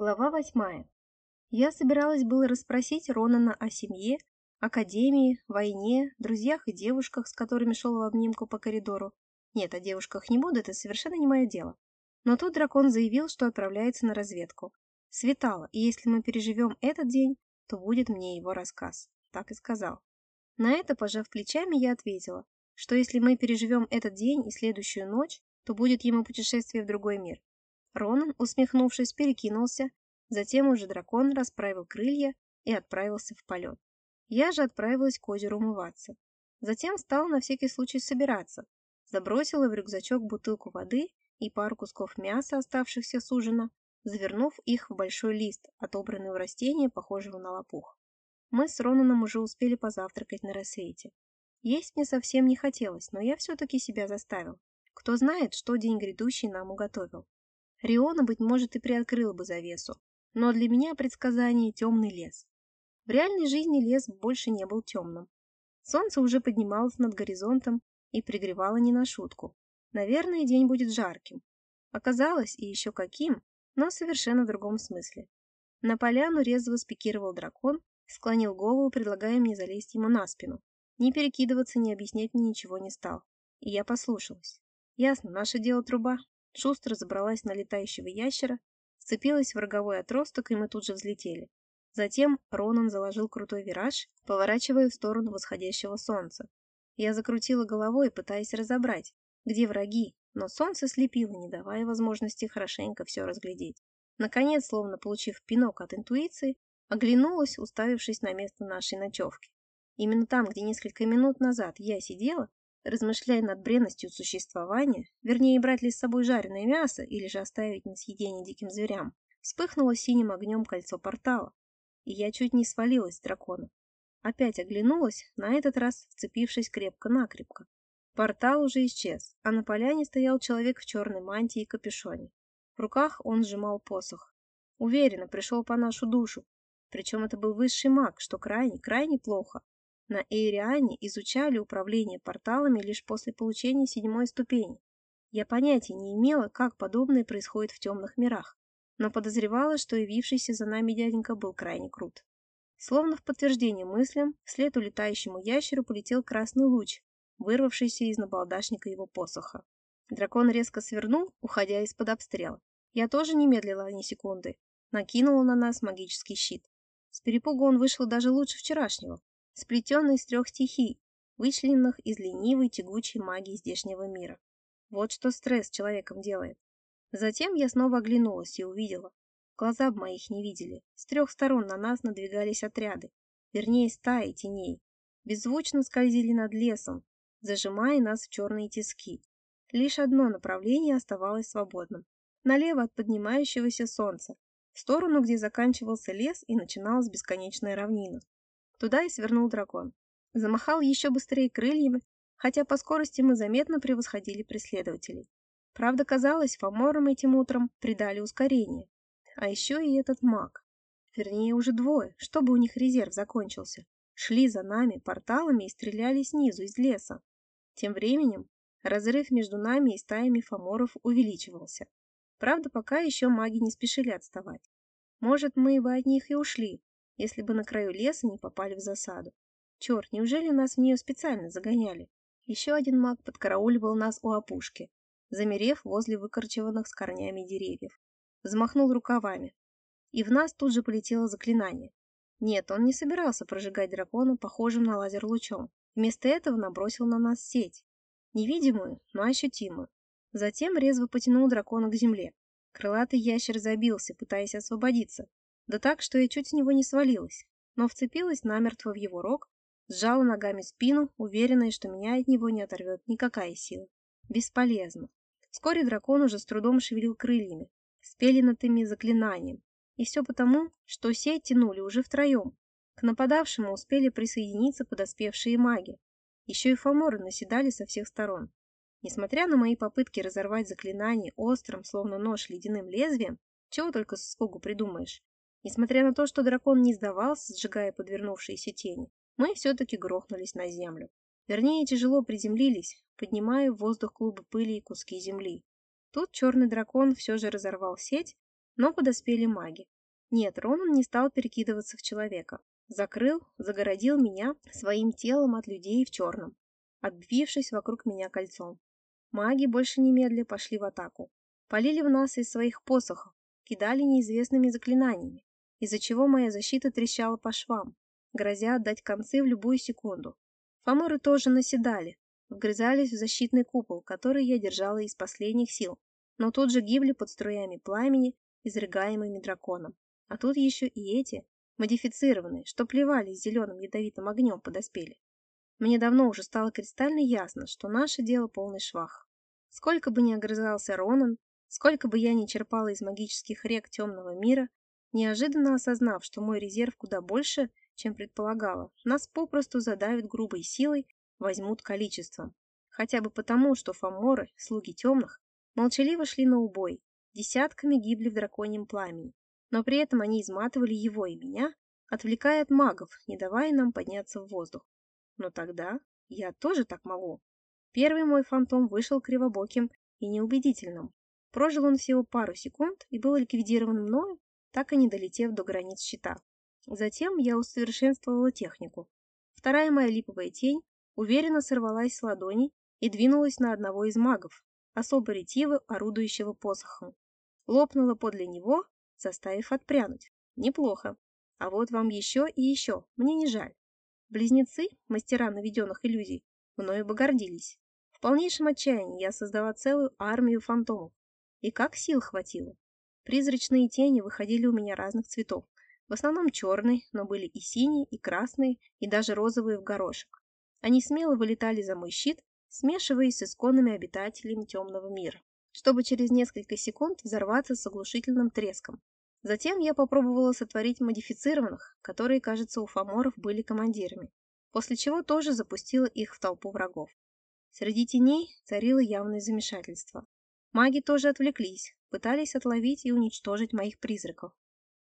Глава восьмая. Я собиралась было расспросить Ронана о семье, академии, войне, друзьях и девушках, с которыми шел в обнимку по коридору. Нет, о девушках не буду, это совершенно не мое дело. Но тут дракон заявил, что отправляется на разведку. Светало, и если мы переживем этот день, то будет мне его рассказ. Так и сказал. На это, пожав плечами, я ответила, что если мы переживем этот день и следующую ночь, то будет ему путешествие в другой мир. Ронан, усмехнувшись, перекинулся, затем уже дракон расправил крылья и отправился в полет. Я же отправилась к озеру умываться. Затем стала на всякий случай собираться. Забросила в рюкзачок бутылку воды и пару кусков мяса, оставшихся с ужина, завернув их в большой лист, отобранный у растения, похожего на лопух. Мы с Ронаном уже успели позавтракать на рассвете. Есть мне совсем не хотелось, но я все-таки себя заставил. Кто знает, что день грядущий нам уготовил. Риона, быть может, и приоткрыла бы завесу, но для меня предсказание темный лес. В реальной жизни лес больше не был темным. Солнце уже поднималось над горизонтом и пригревало не на шутку. Наверное, день будет жарким. Оказалось, и еще каким, но совершенно в другом смысле. На поляну резво спикировал дракон, склонил голову, предлагая мне залезть ему на спину. Ни перекидываться, ни объяснять мне ничего не стал. И я послушалась. Ясно, наше дело труба. Шустро забралась на летающего ящера, вцепилась в роговой отросток, и мы тут же взлетели. Затем Ронан заложил крутой вираж, поворачивая в сторону восходящего солнца. Я закрутила головой, пытаясь разобрать, где враги, но солнце слепило, не давая возможности хорошенько все разглядеть. Наконец, словно получив пинок от интуиции, оглянулась, уставившись на место нашей ночевки. Именно там, где несколько минут назад я сидела, размышляя над бренностью существования, вернее, брать ли с собой жареное мясо или же оставить на съедение диким зверям, вспыхнуло синим огнем кольцо портала, и я чуть не свалилась с дракона. Опять оглянулась, на этот раз вцепившись крепко-накрепко. Портал уже исчез, а на поляне стоял человек в черной мантии и капюшоне. В руках он сжимал посох. Уверенно пришел по нашу душу. Причем это был высший маг, что крайне-крайне плохо. На Эйриане изучали управление порталами лишь после получения седьмой ступени. Я понятия не имела, как подобное происходит в темных мирах, но подозревала, что явившийся за нами дяденька был крайне крут. Словно в подтверждение мыслям, вслед улетающему ящеру полетел красный луч, вырвавшийся из набалдашника его посоха. Дракон резко свернул, уходя из-под обстрела. Я тоже не медлила ни секунды. Накинула на нас магический щит. С перепугу он вышел даже лучше вчерашнего сплетенный из трех стихий, вычлененных из ленивой тягучей магии здешнего мира. Вот что стресс человеком делает. Затем я снова оглянулась и увидела. Глаза б моих не видели. С трех сторон на нас надвигались отряды, вернее стаи теней. Беззвучно скользили над лесом, зажимая нас в черные тиски. Лишь одно направление оставалось свободным. Налево от поднимающегося солнца, в сторону, где заканчивался лес и начиналась бесконечная равнина. Туда и свернул дракон. Замахал еще быстрее крыльями, хотя по скорости мы заметно превосходили преследователей. Правда, казалось, фаморам этим утром придали ускорение. А еще и этот маг. Вернее, уже двое, чтобы у них резерв закончился. Шли за нами порталами и стреляли снизу, из леса. Тем временем разрыв между нами и стаями фаморов увеличивался. Правда, пока еще маги не спешили отставать. Может, мы бы от них и ушли, если бы на краю леса не попали в засаду. Черт, неужели нас в нее специально загоняли? Еще один маг подкарауливал нас у опушки, замерев возле выкорчеванных с корнями деревьев. Взмахнул рукавами. И в нас тут же полетело заклинание. Нет, он не собирался прожигать дракона похожим на лазер лучом. Вместо этого набросил на нас сеть. Невидимую, но ощутимую. Затем резво потянул дракона к земле. Крылатый ящер забился, пытаясь освободиться, да так, что я чуть с него не свалилась, но вцепилась намертво в его рог, сжала ногами спину, уверенная, что меня от него не оторвет никакая сила. Бесполезно. Вскоре дракон уже с трудом шевелил крыльями, спеленатыми заклинанием. И все потому, что сеть тянули уже втроем. К нападавшему успели присоединиться подоспевшие маги. Еще и фаморы наседали со всех сторон. Несмотря на мои попытки разорвать заклинание острым, словно нож ледяным лезвием, чего только с испугу придумаешь, Несмотря на то, что дракон не сдавался, сжигая подвернувшиеся тени, мы все-таки грохнулись на землю. Вернее, тяжело приземлились, поднимая в воздух клубы пыли и куски земли. Тут черный дракон все же разорвал сеть, Но подоспели маги. Нет, Ронан не стал перекидываться в человека. Закрыл, загородил меня своим телом от людей в черном, обвившись вокруг меня кольцом. Маги больше немедля пошли в атаку. Полили в нас из своих посохов, кидали неизвестными заклинаниями, из-за чего моя защита трещала по швам, грозя отдать концы в любую секунду. Фаморы тоже наседали, вгрызались в защитный купол, который я держала из последних сил, но тут же гибли под струями пламени, изрыгаемыми драконом. А тут еще и эти, модифицированные, что плевались зеленым ядовитым огнем подоспели. Мне давно уже стало кристально ясно, что наше дело полный швах. Сколько бы ни огрызался Ронан, сколько бы я ни черпала из магических рек темного мира, неожиданно осознав, что мой резерв куда больше, чем предполагала, нас попросту задавят грубой силой, возьмут количеством. Хотя бы потому, что фаморы, слуги темных, молчаливо шли на убой, десятками гибли в драконьем пламени, но при этом они изматывали его и меня, отвлекая от магов, не давая нам подняться в воздух. Но тогда я тоже так могу. Первый мой фантом вышел кривобоким и неубедительным. Прожил он всего пару секунд и был ликвидирован мною, так и не долетев до границ щита. Затем я усовершенствовала технику. Вторая моя липовая тень уверенно сорвалась с ладони и двинулась на одного из магов, особо ретиво орудующего посохом. Лопнула подле него, заставив отпрянуть. Неплохо. А вот вам еще и еще, мне не жаль. Близнецы, мастера наведенных иллюзий, мною бы гордились. В полнейшем отчаянии я создала целую армию фантомов. И как сил хватило. Призрачные тени выходили у меня разных цветов. В основном черные, но были и синие, и красные, и даже розовые в горошек. Они смело вылетали за мой щит, смешиваясь с исконными обитателями темного мира, чтобы через несколько секунд взорваться с оглушительным треском, Затем я попробовала сотворить модифицированных, которые, кажется, у фаморов были командирами, после чего тоже запустила их в толпу врагов. Среди теней царило явное замешательство. Маги тоже отвлеклись, пытались отловить и уничтожить моих призраков.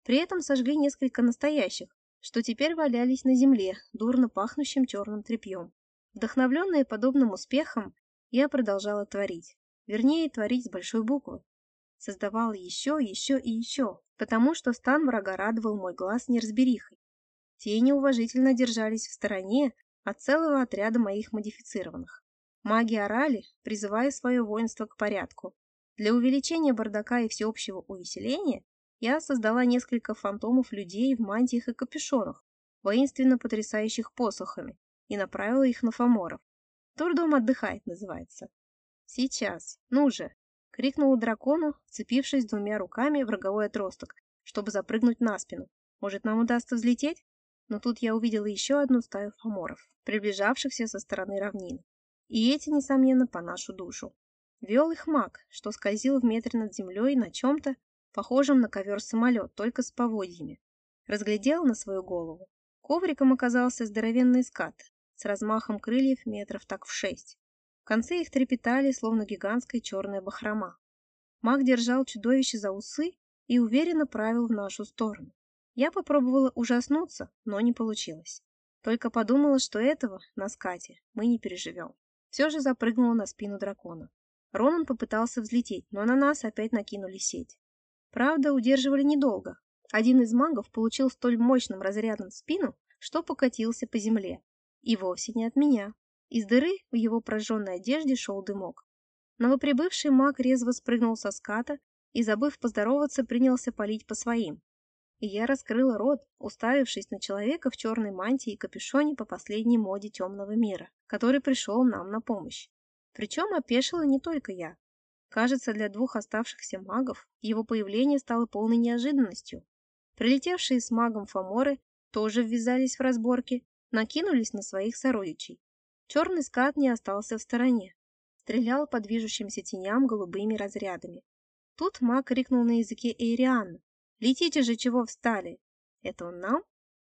При этом сожгли несколько настоящих, что теперь валялись на земле, дурно пахнущим черным тряпьем. Вдохновленная подобным успехом, я продолжала творить. Вернее, творить с большой буквы. Создавала еще, еще и еще, потому что стан врага радовал мой глаз неразберихой. Те неуважительно держались в стороне от целого отряда моих модифицированных. Маги орали, призывая свое воинство к порядку. Для увеличения бардака и всеобщего увеселения я создала несколько фантомов людей в мантиях и капюшонах, воинственно потрясающих посохами, и направила их на фаморов. Турдом отдыхает, называется. Сейчас, ну же, Крикнула дракону, вцепившись двумя руками в роговой отросток, чтобы запрыгнуть на спину. Может, нам удастся взлететь? Но тут я увидела еще одну стаю фаморов, приближавшихся со стороны равнин. И эти, несомненно, по нашу душу. Вел их маг, что скользил в метре над землей на чем-то, похожем на ковер-самолет, только с поводьями. Разглядел на свою голову. Ковриком оказался здоровенный скат с размахом крыльев метров так в шесть. В конце их трепетали, словно гигантская черная бахрома. Маг держал чудовище за усы и уверенно правил в нашу сторону. Я попробовала ужаснуться, но не получилось. Только подумала, что этого, на скате, мы не переживем. Все же запрыгнула на спину дракона. Ронан попытался взлететь, но на нас опять накинули сеть. Правда, удерживали недолго. Один из магов получил столь мощным разрядом в спину, что покатился по земле. И вовсе не от меня. Из дыры в его прожженной одежде шел дымок. Новоприбывший маг резво спрыгнул со ската и, забыв поздороваться, принялся палить по своим. И я раскрыла рот, уставившись на человека в черной мантии и капюшоне по последней моде темного мира, который пришел нам на помощь. Причем опешила не только я. Кажется, для двух оставшихся магов его появление стало полной неожиданностью. Прилетевшие с магом фаморы тоже ввязались в разборки, накинулись на своих сородичей. Черный скат не остался в стороне. Стрелял по движущимся теням голубыми разрядами. Тут маг крикнул на языке Эйрианна. «Летите же, чего встали!» «Это он нам?»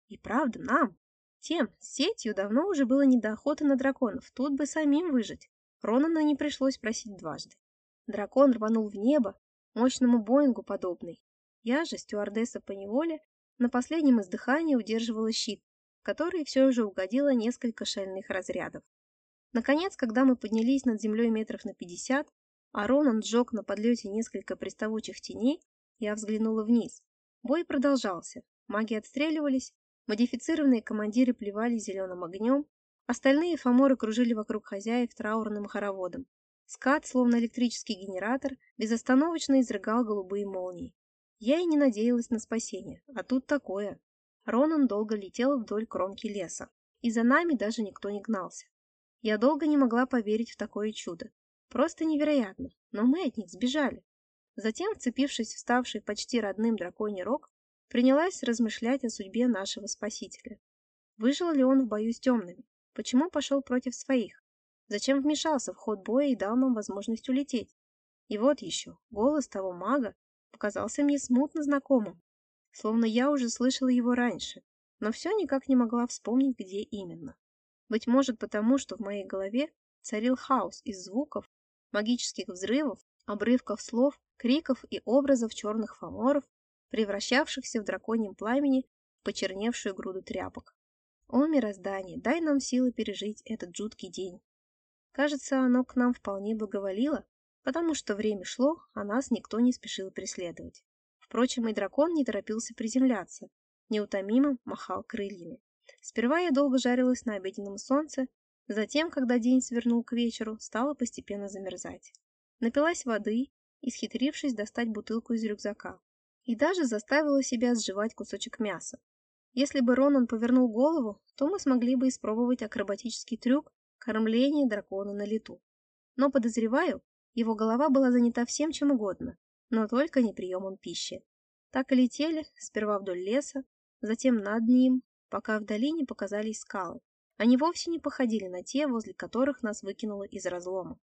«И правда, нам!» Тем, сетью давно уже было не до охоты на драконов, тут бы самим выжить. Ронана не пришлось просить дважды. Дракон рванул в небо, мощному Боингу подобный. Я же, стюардесса по неволе, на последнем издыхании удерживала щит, который все же угодило несколько шальных разрядов. Наконец, когда мы поднялись над землей метров на пятьдесят, а Ронан сжег на подлете несколько приставучих теней, Я взглянула вниз. Бой продолжался. Маги отстреливались, модифицированные командиры плевали зеленым огнем, остальные фаморы кружили вокруг хозяев траурным хороводом. Скат, словно электрический генератор, безостановочно изрыгал голубые молнии. Я и не надеялась на спасение, а тут такое. Ронан долго летел вдоль кромки леса, и за нами даже никто не гнался. Я долго не могла поверить в такое чудо. Просто невероятно, но мы от них сбежали. Затем, вцепившись в ставший почти родным драконий рог, принялась размышлять о судьбе нашего спасителя. Выжил ли он в бою с темными? Почему пошел против своих? Зачем вмешался в ход боя и дал нам возможность улететь? И вот еще, голос того мага показался мне смутно знакомым, словно я уже слышала его раньше, но все никак не могла вспомнить, где именно. Быть может потому, что в моей голове царил хаос из звуков, магических взрывов, обрывков слов, криков и образов черных фаморов, превращавшихся в драконьем пламени в почерневшую груду тряпок. О, мироздание, дай нам силы пережить этот жуткий день. Кажется, оно к нам вполне благоволило, потому что время шло, а нас никто не спешил преследовать. Впрочем, и дракон не торопился приземляться, неутомимо махал крыльями. Сперва я долго жарилась на обеденном солнце, Затем, когда день свернул к вечеру, стала постепенно замерзать. Напилась воды, исхитрившись достать бутылку из рюкзака. И даже заставила себя сживать кусочек мяса. Если бы Ронан повернул голову, то мы смогли бы испробовать акробатический трюк кормления дракона на лету. Но, подозреваю, его голова была занята всем чем угодно, но только не приемом пищи. Так и летели, сперва вдоль леса, затем над ним, пока в долине показались скалы. Они вовсе не походили на те, возле которых нас выкинуло из разлома.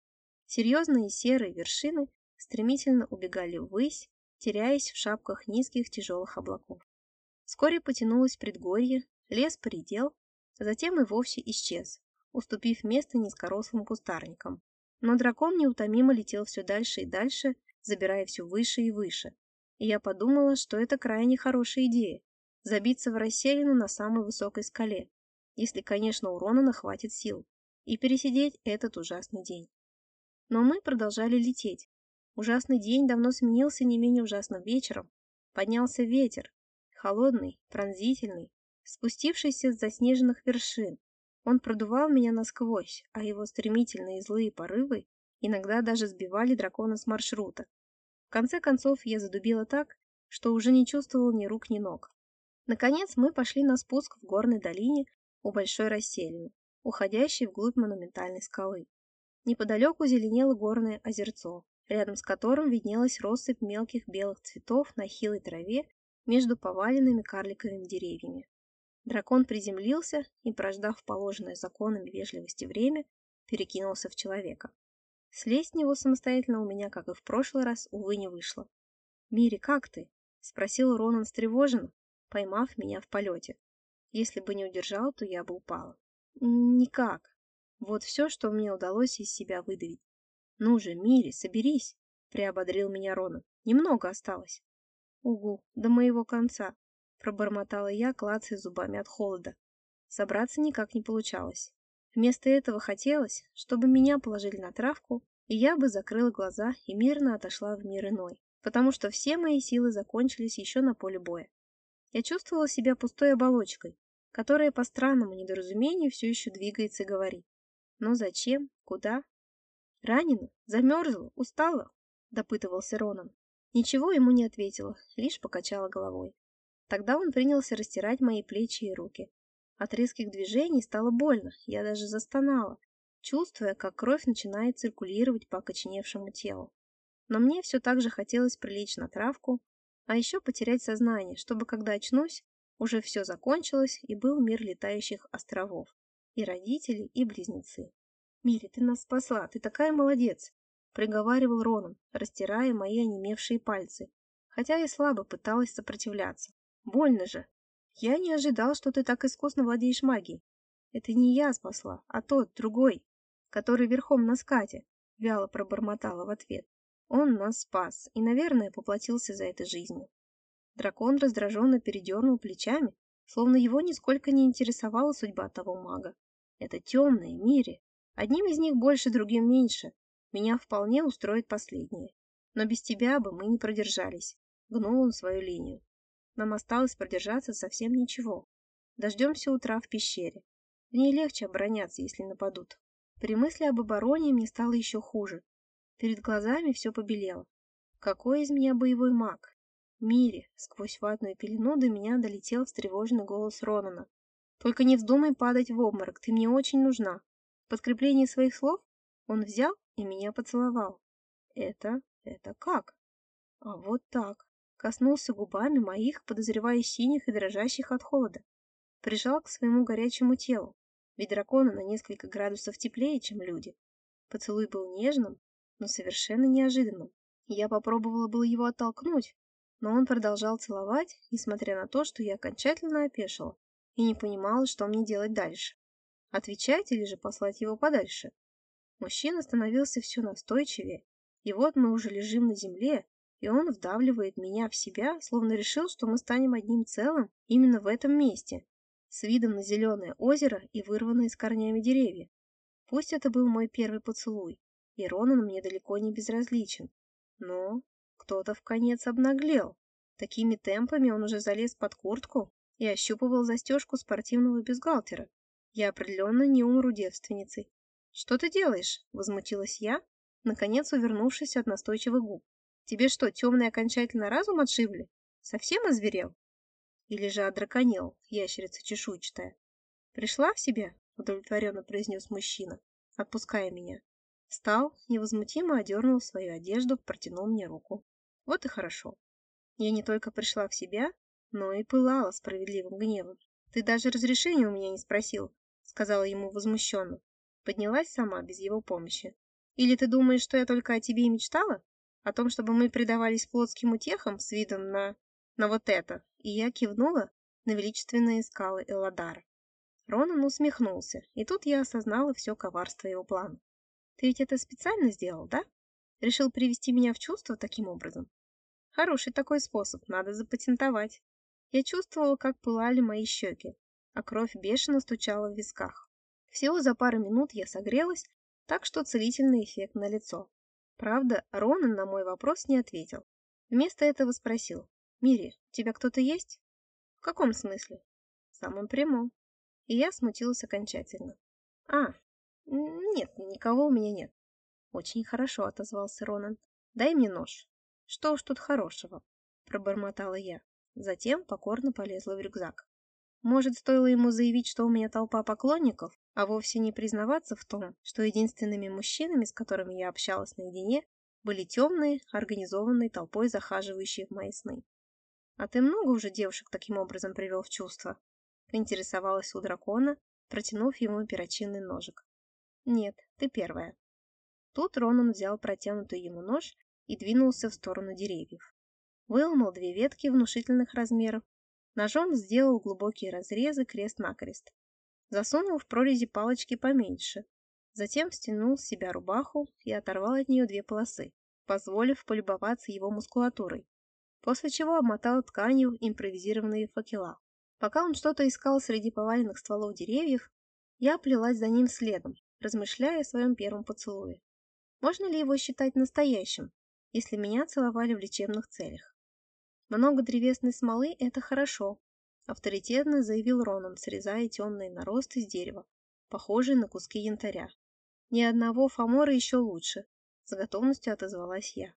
Серьезные серые вершины стремительно убегали ввысь, теряясь в шапках низких тяжелых облаков. Вскоре потянулось предгорье, лес поредел, затем и вовсе исчез, уступив место низкорослым кустарникам. Но дракон неутомимо летел все дальше и дальше, забирая все выше и выше. И я подумала, что это крайне хорошая идея – забиться в расселину на самой высокой скале, если, конечно, у Ронана хватит сил, и пересидеть этот ужасный день. Но мы продолжали лететь. Ужасный день давно сменился не менее ужасным вечером. Поднялся ветер, холодный, пронзительный, спустившийся с заснеженных вершин. Он продувал меня насквозь, а его стремительные злые порывы иногда даже сбивали дракона с маршрута. В конце концов я задубила так, что уже не чувствовал ни рук, ни ног. Наконец мы пошли на спуск в горной долине, у большой расселины, уходящей вглубь монументальной скалы. Неподалеку зеленело горное озерцо, рядом с которым виднелась россыпь мелких белых цветов на хилой траве между поваленными карликовыми деревьями. Дракон приземлился и, прождав положенное законами вежливости время, перекинулся в человека. Слезть с него самостоятельно у меня, как и в прошлый раз, увы, не вышло. «Мири, как ты?» — спросил Ронан встревоженно, поймав меня в полете. Если бы не удержал, то я бы упала. Никак. Вот все, что мне удалось из себя выдавить. Ну же, Мири, соберись, приободрил меня Рона. Немного осталось. Угу, до моего конца, пробормотала я, клацая зубами от холода. Собраться никак не получалось. Вместо этого хотелось, чтобы меня положили на травку, и я бы закрыла глаза и мирно отошла в мир иной, потому что все мои силы закончились еще на поле боя. Я чувствовала себя пустой оболочкой, которая по странному недоразумению все еще двигается и говорит. Но зачем? Куда? Ранена? Замерзла? Устала? Допытывался Ронан. Ничего ему не ответила, лишь покачала головой. Тогда он принялся растирать мои плечи и руки. От резких движений стало больно, я даже застонала, чувствуя, как кровь начинает циркулировать по окоченевшему телу. Но мне все так же хотелось прилечь на травку, а еще потерять сознание, чтобы, когда очнусь, уже все закончилось и был мир летающих островов. И родители, и близнецы. «Мири, ты нас спасла, ты такая молодец!» приговаривал Ронан, растирая мои онемевшие пальцы, хотя я слабо пыталась сопротивляться. «Больно же! Я не ожидал, что ты так искусно владеешь магией. Это не я спасла, а тот, другой, который верхом на скате», вяло пробормотала в ответ. Он нас спас и, наверное, поплатился за это жизнью. Дракон раздраженно передернул плечами, словно его нисколько не интересовала судьба того мага. Это темные мире. Одним из них больше, другим меньше. Меня вполне устроит последнее. Но без тебя бы мы не продержались. Гнул он свою линию. Нам осталось продержаться совсем ничего. Дождемся утра в пещере. В ней легче обороняться, если нападут. При мысли об обороне мне стало еще хуже. Перед глазами все побелело. Какой из меня боевой маг? Мире, сквозь ватную пелену до меня долетел встревоженный голос Ронана. «Только не вздумай падать в обморок, ты мне очень нужна». Подкреплении своих слов он взял и меня поцеловал. Это... это как? А вот так. Коснулся губами моих, подозревая синих и дрожащих от холода. Прижал к своему горячему телу, ведь драконы на несколько градусов теплее, чем люди. Поцелуй был нежным, но совершенно неожиданным. Я попробовала было его оттолкнуть, но он продолжал целовать, несмотря на то, что я окончательно опешила и не понимала, что мне делать дальше. Отвечать или же послать его подальше? Мужчина становился все настойчивее, и вот мы уже лежим на земле, и он вдавливает меня в себя, словно решил, что мы станем одним целым именно в этом месте, с видом на зеленое озеро и вырванные с корнями деревья. Пусть это был мой первый поцелуй, и Ронан мне далеко не безразличен, но кто-то в конец обнаглел. Такими темпами он уже залез под куртку и ощупывал застежку спортивного бюстгальтера. Я определенно не умру девственницей. «Что ты делаешь?» — возмутилась я, наконец увернувшись от настойчивых губ. «Тебе что, темный окончательно разум отшибли? Совсем озверел?» Или же одраконел, ящерица чешуйчатая. «Пришла в себя?» — удовлетворенно произнес мужчина, отпуская меня. Встал, невозмутимо одернул свою одежду, протянул мне руку. Вот и хорошо. Я не только пришла в себя, но и пылала справедливым гневом. «Ты даже разрешения у меня не спросил», — сказала ему возмущенно. Поднялась сама, без его помощи. «Или ты думаешь, что я только о тебе и мечтала? О том, чтобы мы предавались плотским утехам с видом на... на вот это?» И я кивнула на величественные скалы Элладара. Ронан усмехнулся, и тут я осознала все коварство его плана. «Ты ведь это специально сделал, да? Решил привести меня в чувство таким образом?» Хороший такой способ, надо запатентовать. Я чувствовала, как пылали мои щеки, а кровь бешено стучала в висках. Всего за пару минут я согрелась, так что целительный эффект на лицо. Правда, Ронан на мой вопрос не ответил. Вместо этого спросил. «Мири, у тебя кто-то есть?» «В каком смысле?» «В самом прямом». И я смутилась окончательно. «А, нет, никого у меня нет». «Очень хорошо», — отозвался Ронан. «Дай мне нож». «Что уж тут хорошего?» – пробормотала я. Затем покорно полезла в рюкзак. Может, стоило ему заявить, что у меня толпа поклонников, а вовсе не признаваться в том, что единственными мужчинами, с которыми я общалась наедине, были темные, организованные толпой захаживающие в мои сны. «А ты много уже девушек таким образом привел в чувство?» — поинтересовалась у дракона, протянув ему перочинный ножик. «Нет, ты первая». Тут Ронан взял протянутый ему нож и двинулся в сторону деревьев. Выломал две ветки внушительных размеров, ножом сделал глубокие разрезы крест-накрест. Засунул в прорези палочки поменьше, затем стянул с себя рубаху и оторвал от нее две полосы, позволив полюбоваться его мускулатурой, после чего обмотал тканью импровизированные факела. Пока он что-то искал среди поваленных стволов деревьев, я плелась за ним следом, размышляя о своем первом поцелуе. Можно ли его считать настоящим, если меня целовали в лечебных целях. Много древесной смолы – это хорошо, авторитетно заявил Ронан, срезая темные наросты с дерева, похожие на куски янтаря. Ни одного фамора еще лучше, с готовностью отозвалась я.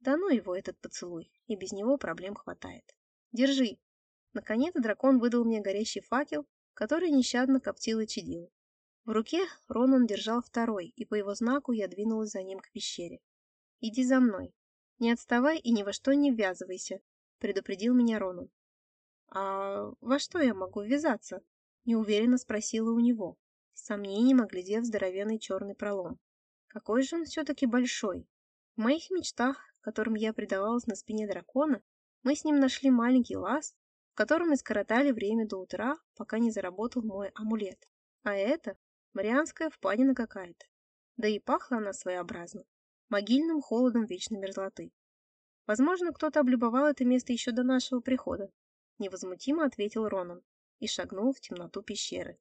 Да ну его этот поцелуй, и без него проблем хватает. Держи. Наконец дракон выдал мне горящий факел, который нещадно коптил и чадил. В руке Ронан держал второй, и по его знаку я двинулась за ним к пещере. «Иди за мной. Не отставай и ни во что не ввязывайся», — предупредил меня Ронан. «А во что я могу ввязаться?» — неуверенно спросила у него, с сомнением оглядев здоровенный черный пролом. «Какой же он все-таки большой!» В моих мечтах, которым я предавалась на спине дракона, мы с ним нашли маленький лаз, в котором и скоротали время до утра, пока не заработал мой амулет. А это Марианская впадина какая-то. Да и пахла она своеобразно могильным холодом вечной мерзлоты. Возможно, кто-то облюбовал это место еще до нашего прихода, невозмутимо ответил Ронан и шагнул в темноту пещеры.